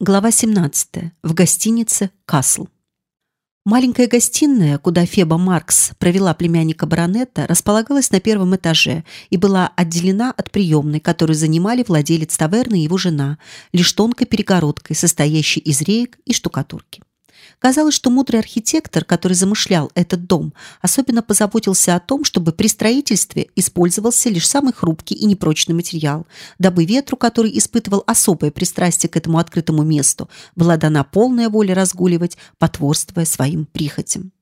Глава 17. В гостинице «Касл». Маленькая гостиная, куда Феба Маркс провела племянника баронета, располагалась на первом этаже и была отделена от приемной, которую занимали владелец таверны и его жена, лишь тонкой перегородкой, состоящей из реек и штукатурки. Казалось, что мудрый архитектор, который замышлял этот дом, особенно позаботился о том, чтобы при строительстве использовался лишь самый хрупкий и непрочный материал, дабы ветру, который испытывал особое пристрастие к этому открытому месту, была дана полная воля разгуливать, потворствуя своим прихотям.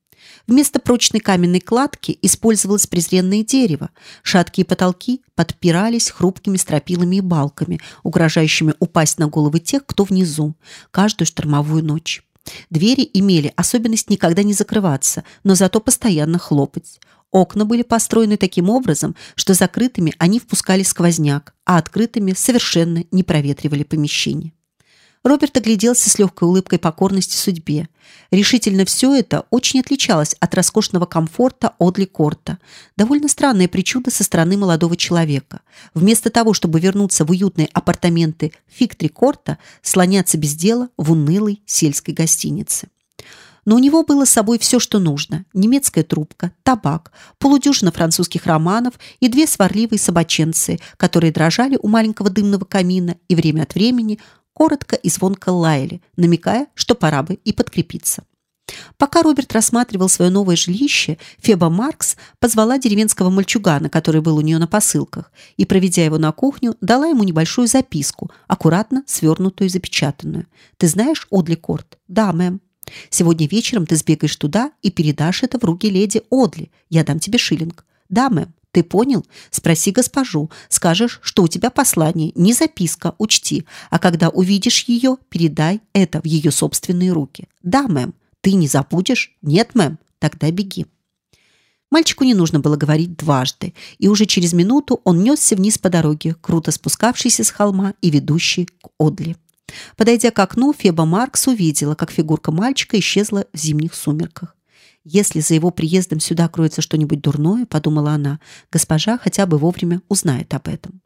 Вместо прочной каменной кладки использовалось презренное дерево. Шаткие потолки подпирались хрупкими стропилами и балками, угрожающими упасть на головы тех, кто внизу, каждую штормовую ночь. Двери имели особенность никогда не закрываться, но зато постоянно хлопать. Окна были построены таким образом, что закрытыми они впускали сквозняк, а открытыми совершенно не проветривали помещение. Роберт огляделся с легкой улыбкой покорности судьбе. Решительно все это очень отличалось от роскошного комфорта Одли Корта. Довольно странное причуда со стороны молодого человека. Вместо того, чтобы вернуться в уютные апартаменты Фиктри Корта, слоняться без дела в унылой сельской гостинице. Но у него было с собой все, что нужно: немецкая трубка, табак, полудюжина французских романов и две сварливые собаченцы, которые дрожали у маленького дымного камина и время от времени коротко и звонко лаяли, намекая, что пора бы и подкрепиться. Пока Роберт рассматривал свое новое жилище, Феба Маркс позвала деревенского мальчугана, который был у нее на посылках, и, проведя его на кухню, дала ему небольшую записку, аккуратно свернутую и запечатанную. «Ты знаешь Одли Корт?» «Да, мэм». «Сегодня вечером ты сбегаешь туда и передашь это в руки леди Одли. Я дам тебе шиллинг». «Да, мэм». Ты понял? Спроси госпожу. Скажешь, что у тебя послание, не записка, учти. А когда увидишь ее, передай это в ее собственные руки. Да, мэм. Ты не забудешь? Нет, мэм. Тогда беги. Мальчику не нужно было говорить дважды, и уже через минуту он несся вниз по дороге, круто спускавшейся с холма и ведущей к Одли. Подойдя к окну, Феба Маркс увидела, как фигурка мальчика исчезла в зимних сумерках. Если за его приездом сюда кроется что-нибудь дурное, подумала она, госпожа хотя бы вовремя узнает об этом.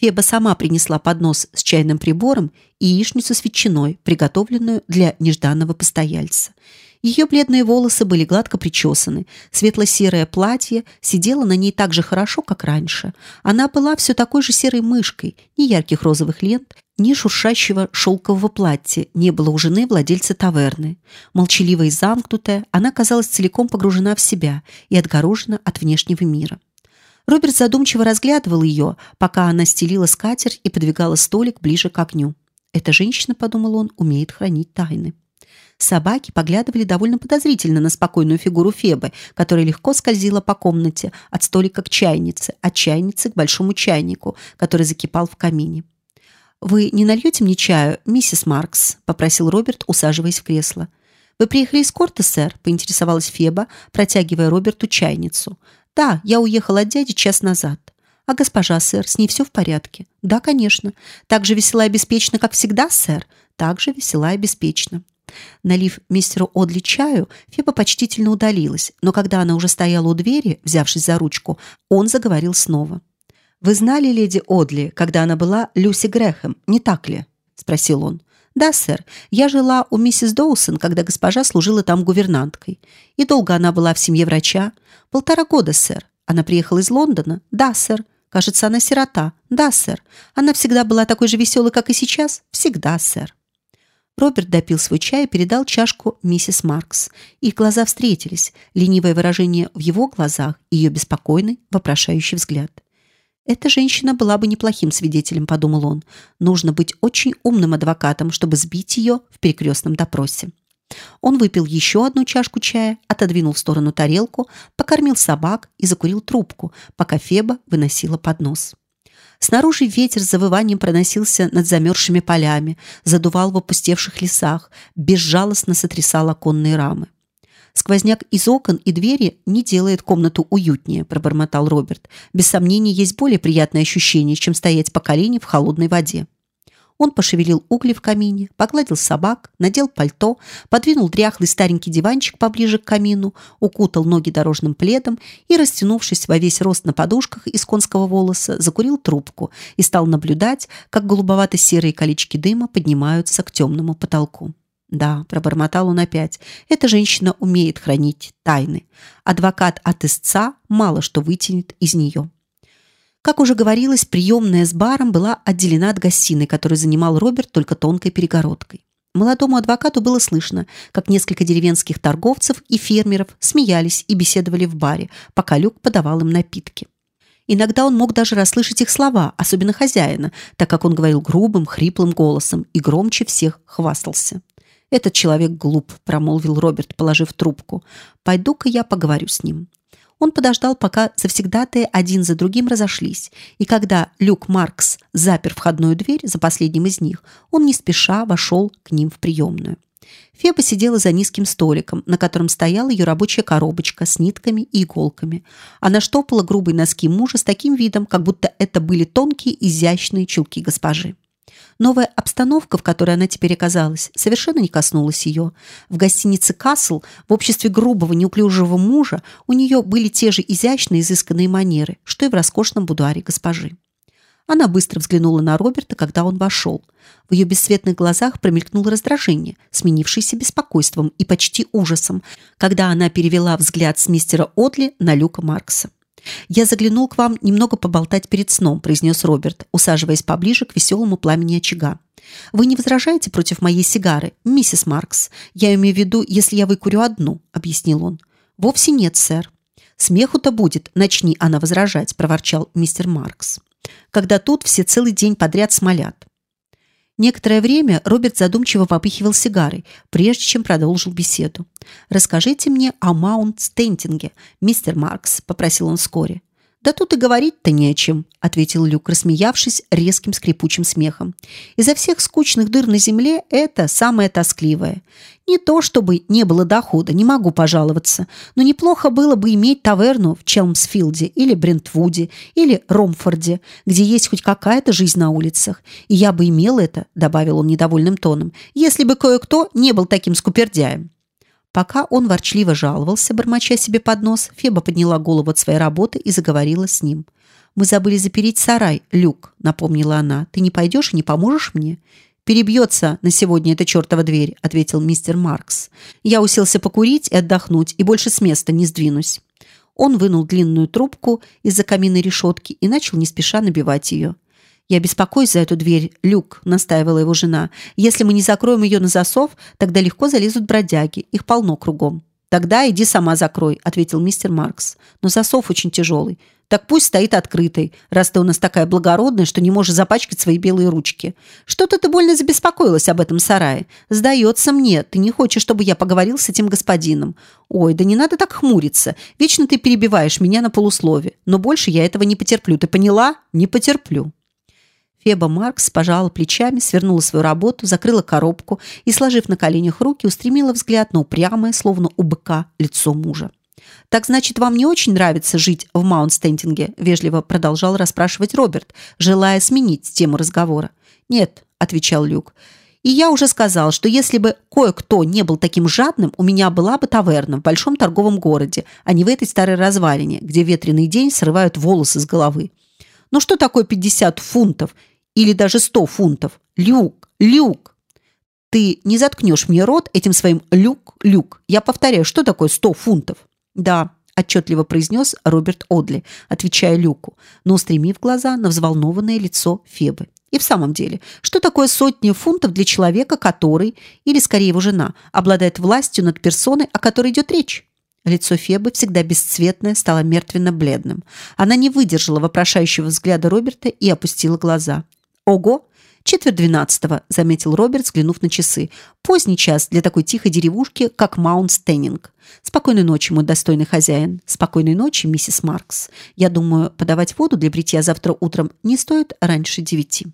Феба сама принесла поднос с чайным прибором и яичницу с ветчиной, приготовленную для нежданного постояльца. Ее бледные волосы были гладко причесаны, светло-серое платье сидело на ней так же хорошо, как раньше. Она была все такой же серой мышкой, ни ярких розовых лент, ни шуршащего шелкового платья не было у жены владельца таверны. Молчаливая и замкнутая, она казалась целиком погружена в себя и отгорожена от внешнего мира. Роберт задумчиво разглядывал ее, пока она стелила скатерть и подвигала столик ближе к огню. Эта женщина, подумал он, умеет хранить тайны. Собаки поглядывали довольно подозрительно на спокойную фигуру Фебы, которая легко скользила по комнате от столика к чайнице, от чайницы к большому чайнику, который закипал в камине. Вы не нальете мне чаю, миссис Маркс? – попросил Роберт, усаживаясь в кресло. Вы приехали из Корта, сэр? – поинтересовалась Феба, протягивая Роберту чайницу. Да, я уехала от дяди час назад. А госпожа, сэр, с ней все в порядке? Да, конечно. Так же весела и беспечна, как всегда, сэр. Так же весела и беспечна. Налив мистеру Одли чаю, Феба почтительно удалилась, но когда она уже стояла у двери, взявшись за ручку, он заговорил снова. Вы знали леди Одли, когда она была Люси Грэхэм, не так ли? спросил он. Да, сэр. Я жила у миссис Доусон, когда госпожа служила там гувернанткой. И долго она была в семье врача? Полтора года, сэр. Она приехала из Лондона? Да, сэр. Кажется, она сирота. Да, сэр. Она всегда была такой же веселой, как и сейчас? Всегда, сэр. Роберт допил свой чай и передал чашку миссис Маркс. Их глаза встретились, ленивое выражение в его глазах и ее беспокойный, вопрошающий взгляд. Эта женщина была бы неплохим свидетелем, подумал он. Нужно быть очень умным адвокатом, чтобы сбить ее в перекрестном допросе. Он выпил еще одну чашку чая, отодвинул в сторону тарелку, покормил собак и закурил трубку, пока Феба выносила поднос. Снаружи ветер завыванием проносился над замерзшими полями, задувал в опустевших лесах, безжалостно сотрясал оконные рамы. Сквозняк из окон и двери не делает комнату уютнее, пробормотал Роберт. Без сомнения, есть более приятное ощущение, чем стоять по колени в холодной воде. Он пошевелил угли в камине, погладил собак, надел пальто, подвинул дряхлый старенький диванчик поближе к камину, укутал ноги дорожным пледом и, растянувшись во весь рост на подушках из конского волоса, закурил трубку и стал наблюдать, как голубовато-серые колечки дыма поднимаются к темному потолку. Да, пробормотал он опять. Эта женщина умеет хранить тайны. Адвокат от истца мало что вытянет из нее. Как уже говорилось, приемная с баром была отделена от гостиной, которую занимал Роберт только тонкой перегородкой. Молодому адвокату было слышно, как несколько деревенских торговцев и фермеров смеялись и беседовали в баре, пока Люк подавал им напитки. Иногда он мог даже расслышать их слова, особенно хозяина, так как он говорил грубым, хриплым голосом и громче всех хвастался. Этот человек глуп, промолвил Роберт, положив трубку. Пойду-ка я поговорю с ним. Он подождал, пока завсегдатые один за другим разошлись, и когда Люк Маркс запер входную дверь за последним из них, он не спеша вошел к ним в приемную. Феба сидела за низким столиком, на котором стояла ее рабочая коробочка с нитками и иголками. Она штопала грубые носки мужа с таким видом, как будто это были тонкие, изящные чулки госпожи. Новая обстановка, в которой она теперь оказалась, совершенно не коснулась ее. В гостинице Касл в обществе грубого, неуклюжего мужа у нее были те же изящные, изысканные манеры, что и в роскошном будуаре госпожи. Она быстро взглянула на Роберта, когда он вошел. В ее бесцветных глазах промелькнуло раздражение, сменившееся беспокойством и почти ужасом, когда она перевела взгляд с мистера Отли на Люка Маркса. «Я заглянул к вам немного поболтать перед сном», – произнес Роберт, усаживаясь поближе к веселому пламени очага. «Вы не возражаете против моей сигары, миссис Маркс? Я имею в виду, если я выкурю одну», – объяснил он. «Вовсе нет, сэр». «Смеху-то будет, начни она возражать», – проворчал мистер Маркс. «Когда тут все целый день подряд смолят». Некоторое время Роберт задумчиво попыхивал сигарой, прежде чем продолжил беседу. «Расскажите мне о Маунт-Стентинге, мистер Маркс», – попросил он вскоре. «Да тут и говорить-то не о чем», – ответил Люк, рассмеявшись резким скрипучим смехом. «Изо всех скучных дыр на земле это самое тоскливое. Не то, чтобы не было дохода, не могу пожаловаться, но неплохо было бы иметь таверну в Челмсфилде или Брентвуде или Ромфорде, где есть хоть какая-то жизнь на улицах. И я бы имел это», – добавил он недовольным тоном, – «если бы кое-кто не был таким скупердяем». Пока он ворчливо жаловался, бормоча себе под нос, Феба подняла голову от своей работы и заговорила с ним. «Мы забыли запереть сарай, Люк», — напомнила она. «Ты не пойдешь и не поможешь мне?» «Перебьется на сегодня эта чертова дверь», — ответил мистер Маркс. «Я уселся покурить и отдохнуть, и больше с места не сдвинусь». Он вынул длинную трубку из-за каминной решетки и начал не спеша набивать ее. «Я беспокоюсь за эту дверь, Люк», – настаивала его жена. «Если мы не закроем ее на засов, тогда легко залезут бродяги. Их полно кругом». «Тогда иди сама закрой», – ответил мистер Маркс. «Но засов очень тяжелый. Так пусть стоит открытой, раз ты у нас такая благородная, что не можешь запачкать свои белые ручки. Что-то ты больно забеспокоилась об этом сарае. Сдается мне, ты не хочешь, чтобы я поговорил с этим господином. Ой, да не надо так хмуриться. Вечно ты перебиваешь меня на полуслове. Но больше я этого не потерплю. Ты поняла? Не потерплю». Феба Маркс пожала плечами, свернула свою работу, закрыла коробку и, сложив на коленях руки, устремила взгляд на упрямое, словно у быка, лицо мужа. «Так значит, вам не очень нравится жить в Маунт-Стентинге?» – вежливо продолжал расспрашивать Роберт, желая сменить тему разговора. «Нет», – отвечал Люк. «И я уже сказал, что если бы кое-кто не был таким жадным, у меня была бы таверна в большом торговом городе, а не в этой старой развалине, где ветреный день срывают волосы с головы. Ну что такое 50 фунтов или даже сто фунтов. Люк, люк. Ты не заткнешь мне рот этим своим люк, люк. Я повторяю, что такое сто фунтов? Да, отчетливо произнес Роберт Одли, отвечая Люку, но устремив глаза на взволнованное лицо Фебы. И в самом деле, что такое сотни фунтов для человека, который, или скорее его жена, обладает властью над персоной, о которой идет речь? Лицо Фебы, всегда бесцветное, стало мертвенно-бледным. Она не выдержала вопрошающего взгляда Роберта и опустила глаза. Ого, четверть двенадцатого, заметил Роберт, взглянув на часы. Поздний час для такой тихой деревушки, как Маунт Стеннинг. Спокойной ночи, мой достойный хозяин. Спокойной ночи, миссис Маркс. Я думаю, подавать воду для бритья завтра утром не стоит раньше девяти.